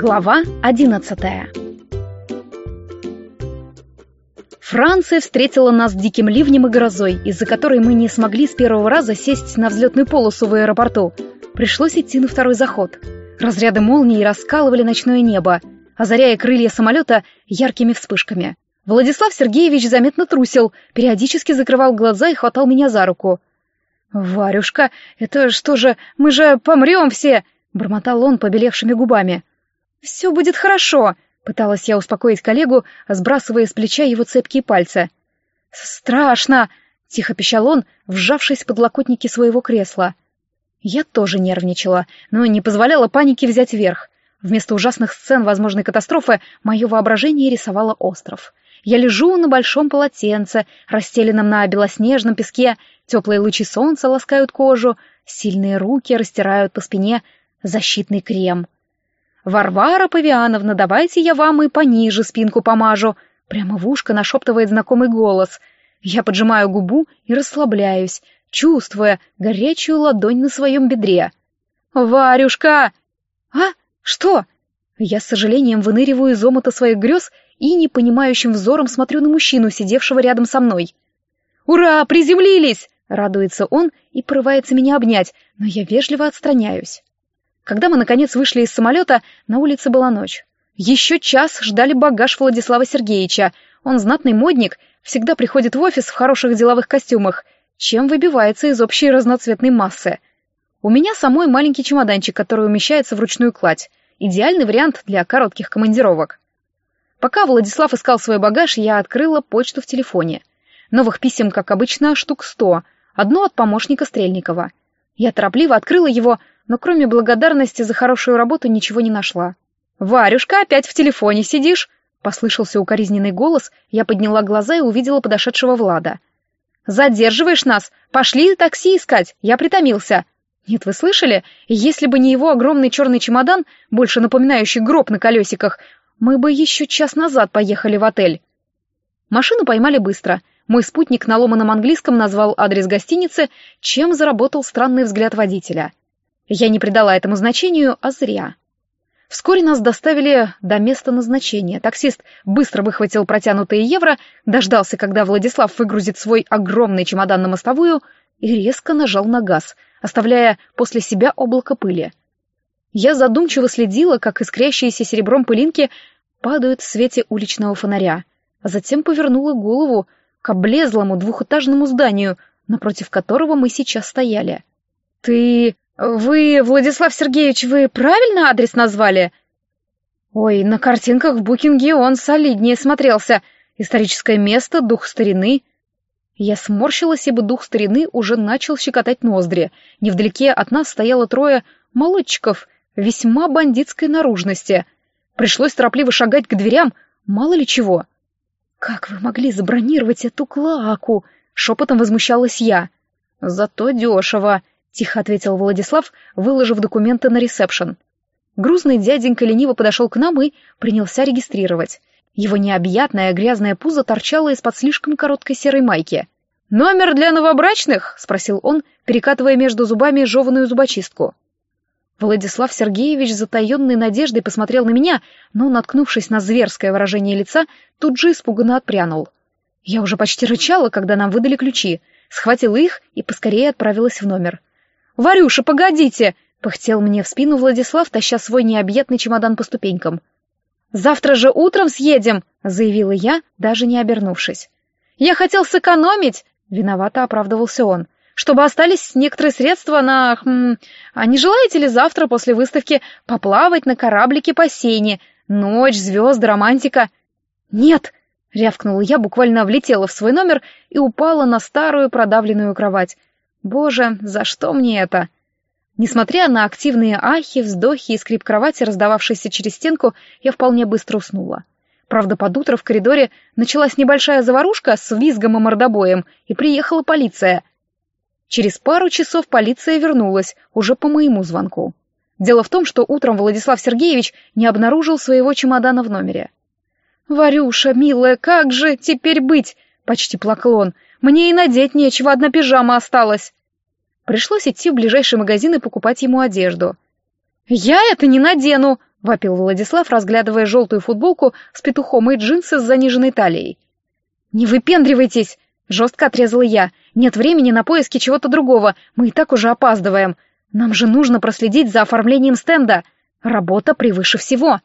Глава одиннадцатая Франция встретила нас диким ливнем и грозой, из-за которой мы не смогли с первого раза сесть на взлетную полосу в аэропорту. Пришлось идти на второй заход. Разряды молний раскалывали ночное небо, озаряя крылья самолета яркими вспышками. Владислав Сергеевич заметно трусил, периодически закрывал глаза и хватал меня за руку. «Варюшка, это что же, мы же помрем все!» — бормотал он побелевшими губами. «Все будет хорошо!» — пыталась я успокоить коллегу, сбрасывая с плеча его цепкие пальцы. «Страшно!» — тихо пищал он, вжавшись в подлокотники своего кресла. Я тоже нервничала, но не позволяла панике взять верх. Вместо ужасных сцен возможной катастрофы мое воображение рисовало остров. Я лежу на большом полотенце, расстеленном на белоснежном песке, теплые лучи солнца ласкают кожу, сильные руки растирают по спине защитный крем — «Варвара Павиановна, давайте я вам и пониже спинку помажу», прямо в ушко нашептывает знакомый голос. Я поджимаю губу и расслабляюсь, чувствуя горячую ладонь на своем бедре. «Варюшка!» «А? Что?» Я с сожалением выныриваю из омута своих грез и непонимающим взором смотрю на мужчину, сидевшего рядом со мной. «Ура! Приземлились!» — радуется он и порывается меня обнять, но я вежливо отстраняюсь. Когда мы, наконец, вышли из самолета, на улице была ночь. Еще час ждали багаж Владислава Сергеевича. Он знатный модник, всегда приходит в офис в хороших деловых костюмах, чем выбивается из общей разноцветной массы. У меня самой маленький чемоданчик, который умещается в ручную кладь. Идеальный вариант для коротких командировок. Пока Владислав искал свой багаж, я открыла почту в телефоне. Новых писем, как обычно, штук сто. Одно от помощника Стрельникова. Я торопливо открыла его, но кроме благодарности за хорошую работу ничего не нашла. «Варюшка, опять в телефоне сидишь?» — послышался укоризненный голос, я подняла глаза и увидела подошедшего Влада. «Задерживаешь нас? Пошли такси искать, я притомился». «Нет, вы слышали? Если бы не его огромный черный чемодан, больше напоминающий гроб на колесиках, мы бы еще час назад поехали в отель». Машину поймали быстро. Мой спутник на ломаном английском назвал адрес гостиницы, чем заработал странный взгляд водителя. Я не придала этому значению, а зря. Вскоре нас доставили до места назначения. Таксист быстро выхватил протянутые евро, дождался, когда Владислав выгрузит свой огромный чемодан на мостовую и резко нажал на газ, оставляя после себя облако пыли. Я задумчиво следила, как искрящиеся серебром пылинки падают в свете уличного фонаря, а затем повернула голову к облезлому двухэтажному зданию, напротив которого мы сейчас стояли. «Ты...» «Вы, Владислав Сергеевич, вы правильно адрес назвали?» «Ой, на картинках в букинге он солиднее смотрелся. Историческое место, дух старины». Я сморщилась, ибо дух старины уже начал щекотать ноздри. Невдалеке от нас стояло трое молодчиков весьма бандитской наружности. Пришлось торопливо шагать к дверям, мало ли чего. «Как вы могли забронировать эту клаку?» — шепотом возмущалась я. «Зато дешево», — тихо ответил Владислав, выложив документы на ресепшн. Грузный дяденька лениво подошел к нам и принялся регистрировать. Его необъятное грязное пузо торчало из-под слишком короткой серой майки. «Номер для новобрачных?» — спросил он, перекатывая между зубами жеванную зубочистку. Владислав Сергеевич затаенной надеждой посмотрел на меня, но, наткнувшись на зверское выражение лица, тут же испуганно отпрянул. Я уже почти рычала, когда нам выдали ключи, схватила их и поскорее отправилась в номер. «Варюша, погодите!» — пыхтел мне в спину Владислав, таща свой необъятный чемодан по ступенькам. «Завтра же утром съедем!» — заявила я, даже не обернувшись. «Я хотел сэкономить!» — виновато оправдывался он. «Чтобы остались некоторые средства на... Хм, а не желаете ли завтра после выставки поплавать на кораблике по сене? Ночь, звезды, романтика?» «Нет!» — рявкнула я, буквально влетела в свой номер и упала на старую продавленную кровать. Боже, за что мне это? Несмотря на активные ахи, вздохи и скрип кровати, раздававшийся через стенку, я вполне быстро уснула. Правда, под утро в коридоре началась небольшая заварушка с визгом и мордобоем, и приехала полиция. Через пару часов полиция вернулась, уже по моему звонку. Дело в том, что утром Владислав Сергеевич не обнаружил своего чемодана в номере. «Варюша, милая, как же теперь быть?» — почти плакал он. Мне и надеть нечего, одна пижама осталась. Пришлось идти в ближайший магазин и покупать ему одежду. «Я это не надену!» — вопил Владислав, разглядывая желтую футболку с петухом и джинсы с заниженной талией. «Не выпендривайтесь!» — жестко отрезала я. «Нет времени на поиски чего-то другого, мы и так уже опаздываем. Нам же нужно проследить за оформлением стенда. Работа превыше всего!»